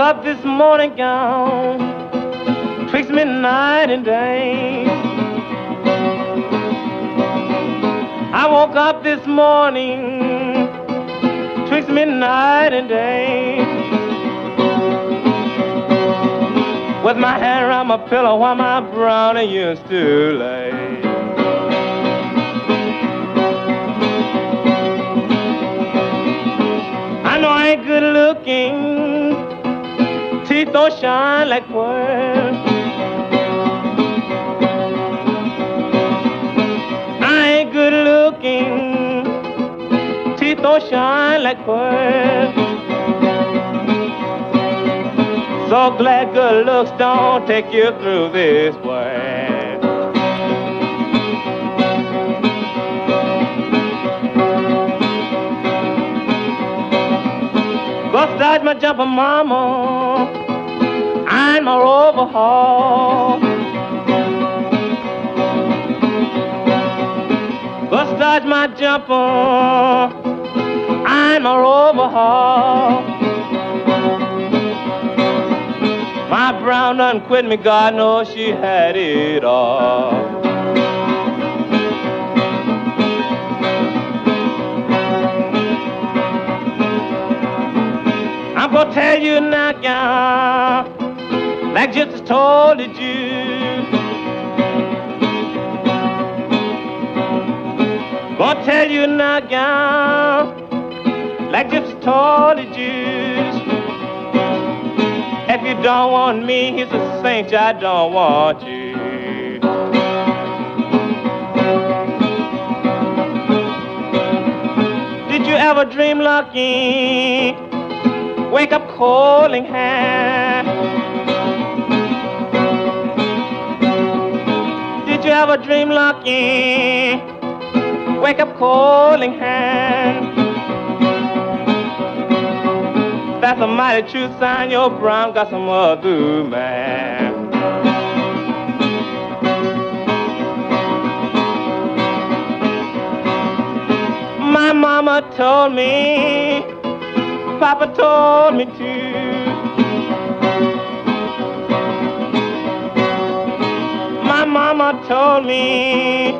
up this morning gown twixt midnight and day. I woke up this morning twixt midnight and day. With my hand around my pillow while my brownie used to lay. Don't shine like pearls. I ain't good looking, teeth don't shine like pearls. So glad good looks don't take you through this world. Go start my jumper mama and my overhaul. Start my jumper and my overhaul. My brown done quit me, God knows she had it all. I'm gonna tell you now, gal, like just told you. Gonna tell you now, gal, like just told you. If you don't want me, he's a saint, I don't want you. Did you ever dream lucky? Wake up calling hand. Did a dream lucky? Wake up calling hand. That's a mighty true sign your brown got some other man. My mama told me, Papa told me too. Told me,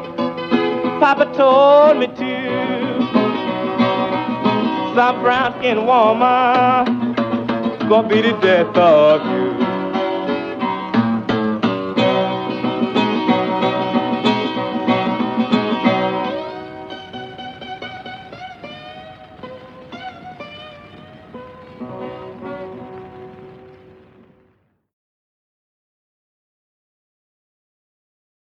Papa told me too. Some brown skin woman gonna be the death of you.